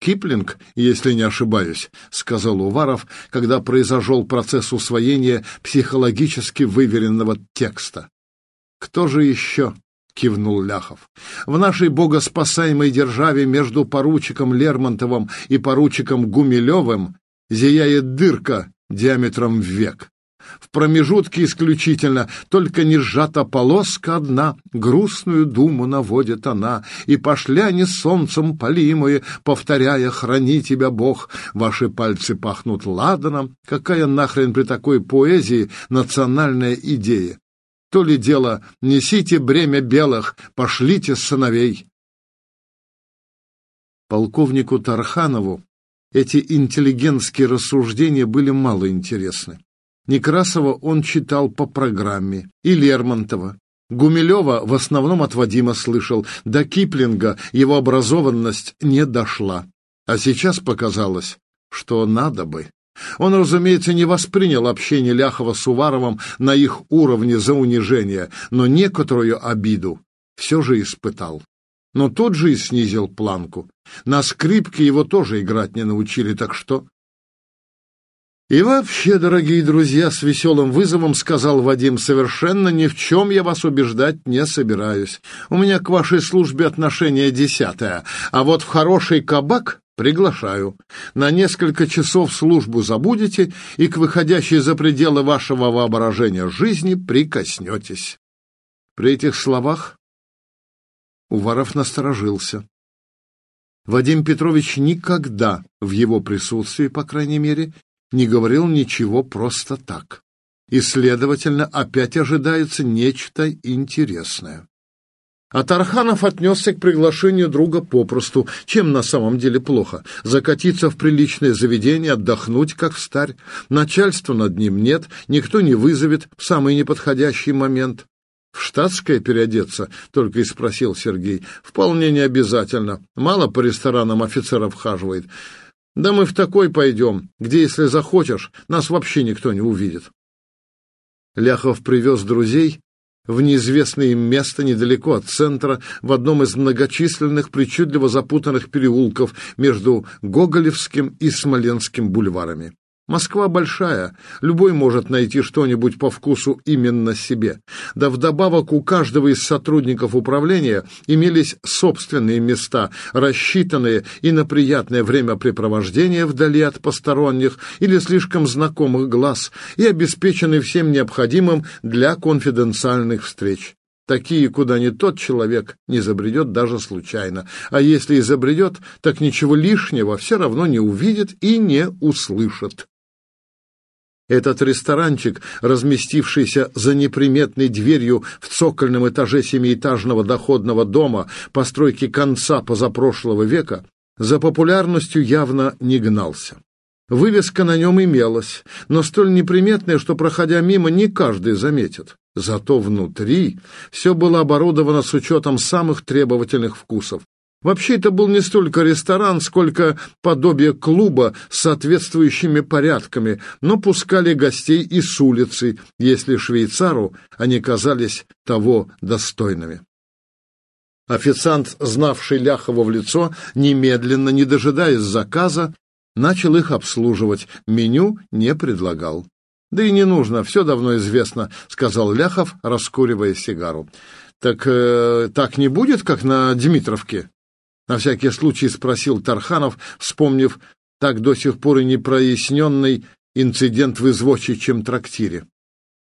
Киплинг, если не ошибаюсь, сказал Уваров, когда произошел процесс усвоения психологически выверенного текста. Кто же еще? кивнул Ляхов. В нашей богоспасаемой державе между поручиком Лермонтовым и поручиком Гумилевым зияет дырка диаметром в век. В промежутке исключительно только не сжата полоска одна, грустную думу наводит она, и пошли они солнцем полимые, повторяя «Храни тебя Бог». Ваши пальцы пахнут ладаном. Какая нахрен при такой поэзии национальная идея? То ли дело «Несите бремя белых, пошлите сыновей». Полковнику Тарханову эти интеллигентские рассуждения были мало интересны. Некрасова он читал по программе, и Лермонтова. Гумилева в основном от Вадима слышал, до Киплинга его образованность не дошла. А сейчас показалось, что надо бы. Он, разумеется, не воспринял общение Ляхова с Уваровым на их уровне за унижение, но некоторую обиду все же испытал. Но тот же и снизил планку. На скрипке его тоже играть не научили, так что и вообще, дорогие друзья, с веселым вызовом сказал Вадим, совершенно ни в чем я вас убеждать не собираюсь. У меня к вашей службе отношение десятое, а вот в хороший кабак приглашаю. На несколько часов службу забудете и к выходящей за пределы вашего воображения жизни прикоснетесь. При этих словах Уваров насторожился. Вадим Петрович никогда в его присутствии, по крайней мере, не говорил ничего просто так. И, следовательно, опять ожидается нечто интересное. А Тарханов отнесся к приглашению друга попросту, чем на самом деле плохо. Закатиться в приличное заведение, отдохнуть, как старь. Начальства над ним нет, никто не вызовет в самый неподходящий момент. «В штатское переодеться?» — только и спросил Сергей. «Вполне не обязательно. Мало по ресторанам офицеров хаживает. Да мы в такой пойдем, где, если захочешь, нас вообще никто не увидит. Ляхов привез друзей в неизвестное им место недалеко от центра, в одном из многочисленных причудливо запутанных переулков между Гоголевским и Смоленским бульварами. Москва большая, любой может найти что-нибудь по вкусу именно себе. Да вдобавок у каждого из сотрудников управления имелись собственные места, рассчитанные и на приятное времяпрепровождение вдали от посторонних или слишком знакомых глаз, и обеспеченные всем необходимым для конфиденциальных встреч. Такие, куда не тот человек не забредет даже случайно. А если и забредет, так ничего лишнего все равно не увидит и не услышит. Этот ресторанчик, разместившийся за неприметной дверью в цокольном этаже семиэтажного доходного дома постройки конца позапрошлого века, за популярностью явно не гнался. Вывеска на нем имелась, но столь неприметная, что, проходя мимо, не каждый заметит. Зато внутри все было оборудовано с учетом самых требовательных вкусов. Вообще это был не столько ресторан, сколько подобие клуба с соответствующими порядками, но пускали гостей и с улицы, если швейцару они казались того достойными. Официант, знавший Ляхова в лицо, немедленно, не дожидаясь заказа, начал их обслуживать, меню не предлагал. «Да и не нужно, все давно известно», — сказал Ляхов, раскуривая сигару. «Так э, так не будет, как на Дмитровке?» На всякий случай спросил Тарханов, вспомнив так до сих пор и непроясненный инцидент в извозчичьем трактире.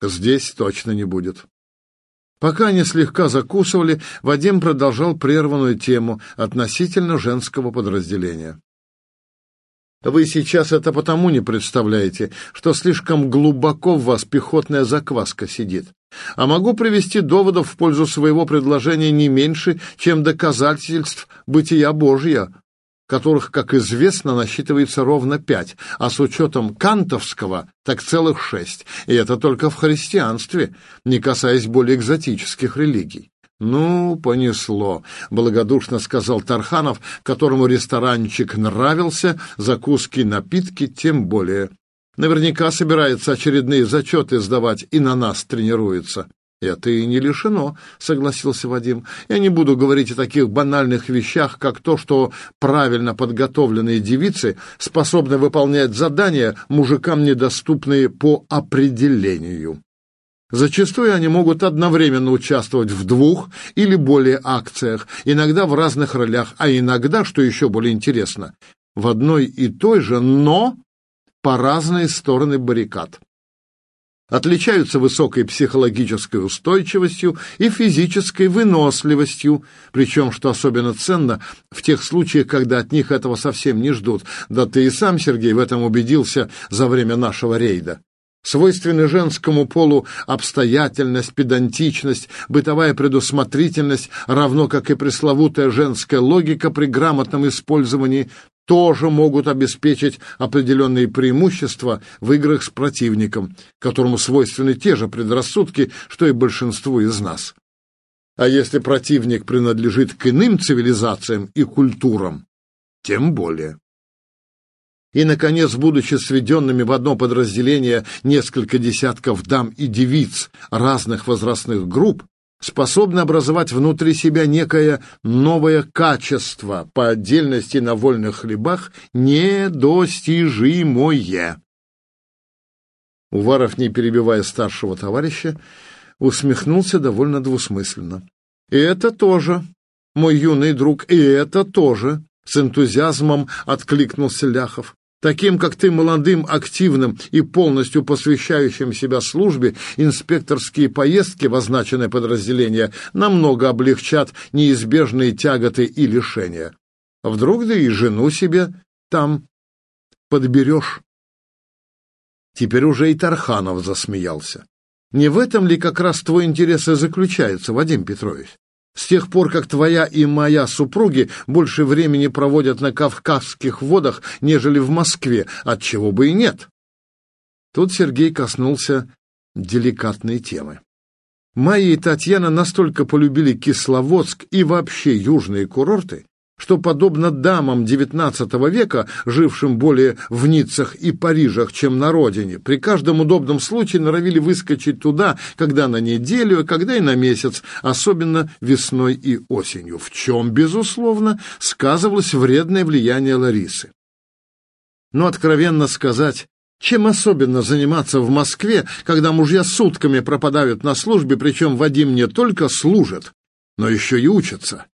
Здесь точно не будет. Пока они слегка закусывали, Вадим продолжал прерванную тему относительно женского подразделения. Вы сейчас это потому не представляете, что слишком глубоко в вас пехотная закваска сидит. А могу привести доводов в пользу своего предложения не меньше, чем доказательств бытия Божья, которых, как известно, насчитывается ровно пять, а с учетом кантовского так целых шесть, и это только в христианстве, не касаясь более экзотических религий. «Ну, понесло», — благодушно сказал Тарханов, которому ресторанчик нравился, закуски, напитки тем более. Наверняка собирается очередные зачеты сдавать и на нас тренируется. «Это и не лишено», — согласился Вадим. «Я не буду говорить о таких банальных вещах, как то, что правильно подготовленные девицы способны выполнять задания, мужикам недоступные по определению. Зачастую они могут одновременно участвовать в двух или более акциях, иногда в разных ролях, а иногда, что еще более интересно, в одной и той же, но по разные стороны баррикад отличаются высокой психологической устойчивостью и физической выносливостью, причем, что особенно ценно, в тех случаях, когда от них этого совсем не ждут. Да ты и сам, Сергей, в этом убедился за время нашего рейда. Свойственны женскому полу обстоятельность, педантичность, бытовая предусмотрительность, равно как и пресловутая женская логика при грамотном использовании тоже могут обеспечить определенные преимущества в играх с противником, которому свойственны те же предрассудки, что и большинству из нас. А если противник принадлежит к иным цивилизациям и культурам, тем более. И, наконец, будучи сведенными в одно подразделение несколько десятков дам и девиц разных возрастных групп, способны образовать внутри себя некое новое качество, по отдельности на вольных хлебах недостижимое. Уваров, не перебивая старшего товарища, усмехнулся довольно двусмысленно. «И это тоже, мой юный друг, и это тоже!» С энтузиазмом откликнулся Ляхов. Таким, как ты, молодым, активным и полностью посвящающим себя службе, инспекторские поездки в означенное подразделение намного облегчат неизбежные тяготы и лишения. Вдруг да и жену себе там подберешь. Теперь уже и Тарханов засмеялся. Не в этом ли как раз твой интерес и заключается, Вадим Петрович? С тех пор, как твоя и моя супруги больше времени проводят на Кавказских водах, нежели в Москве, от чего бы и нет. Тут Сергей коснулся деликатной темы. Майя и Татьяна настолько полюбили Кисловодск и вообще южные курорты, что, подобно дамам XIX века, жившим более в Ниццах и Парижах, чем на родине, при каждом удобном случае норовили выскочить туда, когда на неделю, а когда и на месяц, особенно весной и осенью, в чем, безусловно, сказывалось вредное влияние Ларисы. Но, откровенно сказать, чем особенно заниматься в Москве, когда мужья сутками пропадают на службе, причем Вадим не только служит, но еще и учится?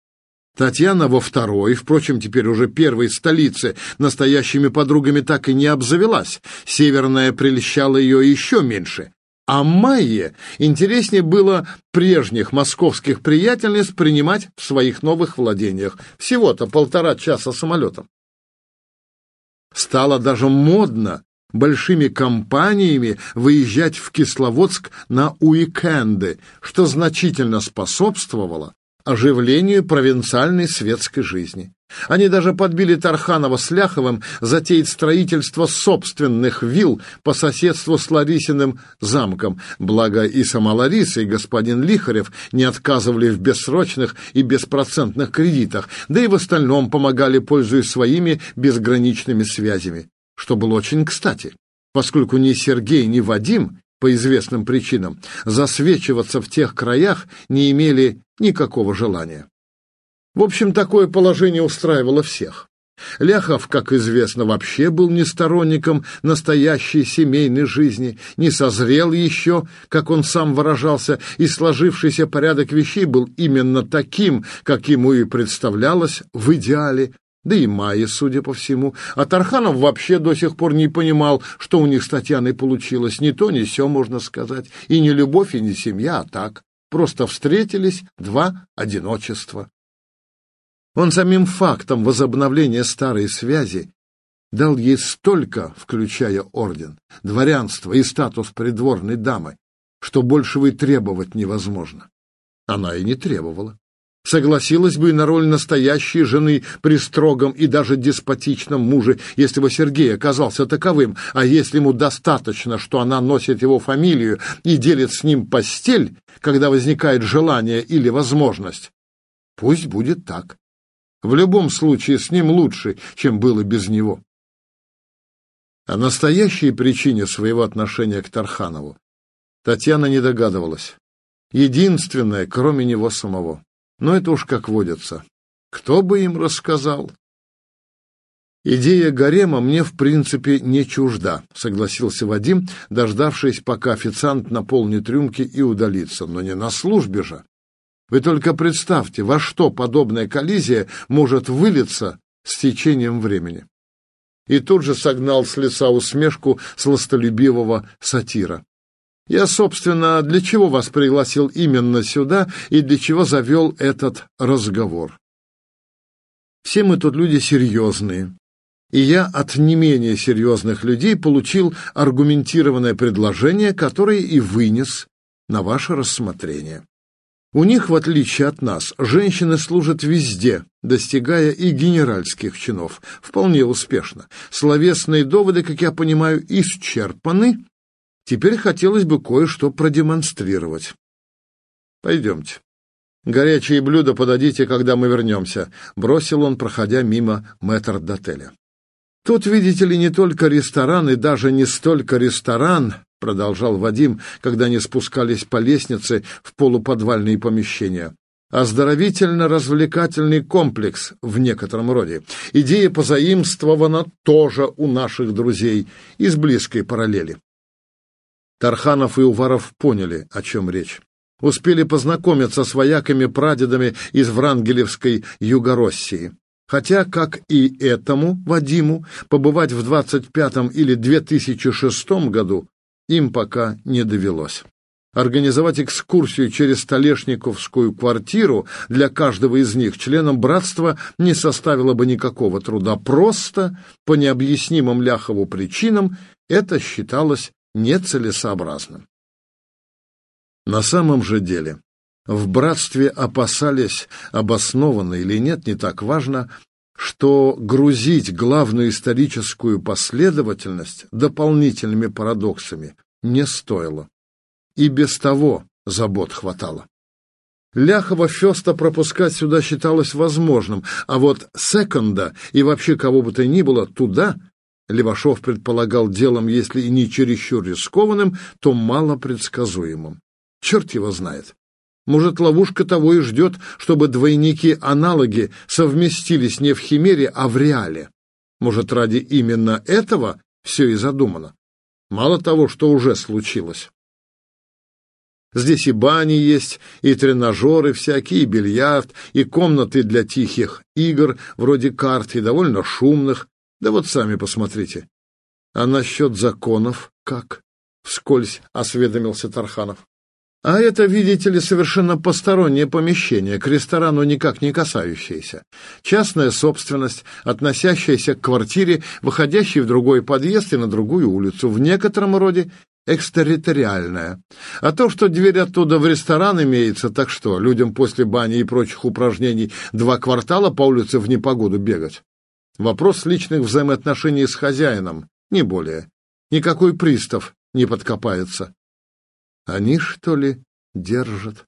Татьяна во второй, впрочем, теперь уже первой столице, настоящими подругами так и не обзавелась. Северная прельщала ее еще меньше. А Майе интереснее было прежних московских приятельниц принимать в своих новых владениях. Всего-то полтора часа самолетом. Стало даже модно большими компаниями выезжать в Кисловодск на уикенды, что значительно способствовало оживлению провинциальной светской жизни. Они даже подбили Тарханова с Ляховым затеять строительство собственных вилл по соседству с Ларисиным замком, благо и сама Лариса, и господин Лихарев не отказывали в бессрочных и беспроцентных кредитах, да и в остальном помогали, пользуясь своими безграничными связями, что было очень кстати, поскольку ни Сергей, ни Вадим по известным причинам, засвечиваться в тех краях не имели никакого желания. В общем, такое положение устраивало всех. Ляхов, как известно, вообще был не сторонником настоящей семейной жизни, не созрел еще, как он сам выражался, и сложившийся порядок вещей был именно таким, как ему и представлялось в идеале, да и Майя, судя по всему. А Тарханов вообще до сих пор не понимал, что у них с Татьяной получилось. Ни то, ни сё, можно сказать. И не любовь, и не семья, а так. Просто встретились два одиночества. Он самим фактом возобновления старой связи дал ей столько, включая орден, дворянство и статус придворной дамы, что большего и требовать невозможно. Она и не требовала согласилась бы на роль настоящей жены при строгом и даже деспотичном муже, если бы Сергей оказался таковым, а если ему достаточно, что она носит его фамилию и делит с ним постель, когда возникает желание или возможность. Пусть будет так. В любом случае с ним лучше, чем было без него. О настоящей причине своего отношения к Тарханову Татьяна не догадывалась. Единственное, кроме него самого. Но это уж как водится. Кто бы им рассказал? «Идея гарема мне, в принципе, не чужда», — согласился Вадим, дождавшись, пока официант наполнит рюмки и удалится. «Но не на службе же. Вы только представьте, во что подобная коллизия может вылиться с течением времени». И тут же согнал с лица усмешку сластолюбивого сатира. «Я, собственно, для чего вас пригласил именно сюда и для чего завел этот разговор?» Все мы тут люди серьезные, и я от не менее серьезных людей получил аргументированное предложение, которое и вынес на ваше рассмотрение. У них, в отличие от нас, женщины служат везде, достигая и генеральских чинов, вполне успешно. Словесные доводы, как я понимаю, исчерпаны. Теперь хотелось бы кое-что продемонстрировать. Пойдемте. Горячие блюда подадите, когда мы вернемся, бросил он, проходя мимо мэтр-дотеля. Тут, видите ли, не только ресторан и даже не столько ресторан, продолжал Вадим, когда они спускались по лестнице в полуподвальные помещения. Оздоровительно-развлекательный комплекс в некотором роде. Идея позаимствована тоже у наших друзей из близкой параллели. Тарханов и Уваров поняли, о чем речь. Успели познакомиться с вояками-прадедами из Врангелевской Югороссии. Хотя, как и этому Вадиму, побывать в 25-м или 2006 году им пока не довелось. Организовать экскурсию через Столешниковскую квартиру для каждого из них членам братства не составило бы никакого труда. Просто, по необъяснимым Ляхову причинам, это считалось нецелесообразным. На самом же деле, в братстве опасались, обоснованно или нет, не так важно, что грузить главную историческую последовательность дополнительными парадоксами не стоило. И без того забот хватало. Ляхова Феста пропускать сюда считалось возможным, а вот секонда и вообще кого бы то ни было туда Левашов предполагал делом, если и не чересчур рискованным, то мало предсказуемым. Черт его знает. Может, ловушка того и ждет, чтобы двойники-аналоги совместились не в химере, а в реале. Может, ради именно этого все и задумано. Мало того, что уже случилось. Здесь и бани есть, и тренажеры всякие, и бильярд, и комнаты для тихих игр, вроде карт, и довольно шумных. Да вот сами посмотрите. А насчет законов как? Вскользь осведомился Тарханов. А это, видите ли, совершенно постороннее помещение, к ресторану никак не касающееся. Частная собственность, относящаяся к квартире, выходящей в другой подъезд и на другую улицу, в некотором роде экстерриториальная. А то, что дверь оттуда в ресторан имеется, так что, людям после бани и прочих упражнений два квартала по улице в непогоду бегать. Вопрос личных взаимоотношений с хозяином, не более. Никакой пристав не подкопается. Они, что ли, держат?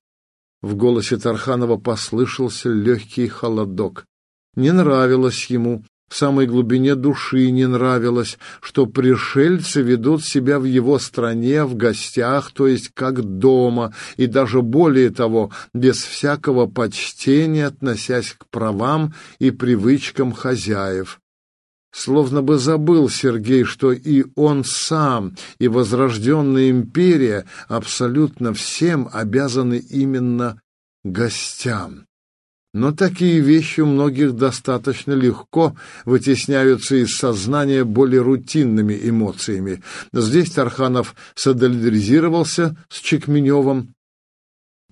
В голосе Тарханова послышался легкий холодок. Не нравилось ему, в самой глубине души не нравилось, что пришельцы ведут себя в его стране, в гостях, то есть как дома, и даже более того, без всякого почтения, относясь к правам и привычкам хозяев. Словно бы забыл Сергей, что и он сам, и возрожденная империя абсолютно всем обязаны именно гостям. Но такие вещи у многих достаточно легко вытесняются из сознания более рутинными эмоциями. Здесь Тарханов солидаризировался с Чекменевым,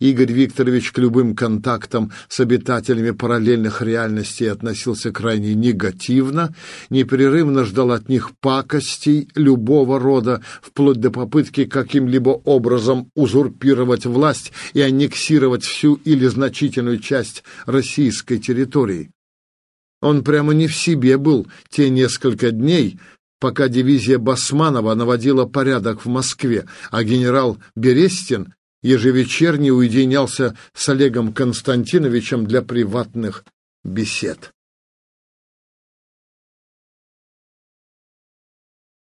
Игорь Викторович к любым контактам с обитателями параллельных реальностей относился крайне негативно, непрерывно ждал от них пакостей любого рода, вплоть до попытки каким-либо образом узурпировать власть и аннексировать всю или значительную часть российской территории. Он прямо не в себе был те несколько дней, пока дивизия Басманова наводила порядок в Москве, а генерал Берестин ежевечерне уединялся с Олегом Константиновичем для приватных бесед.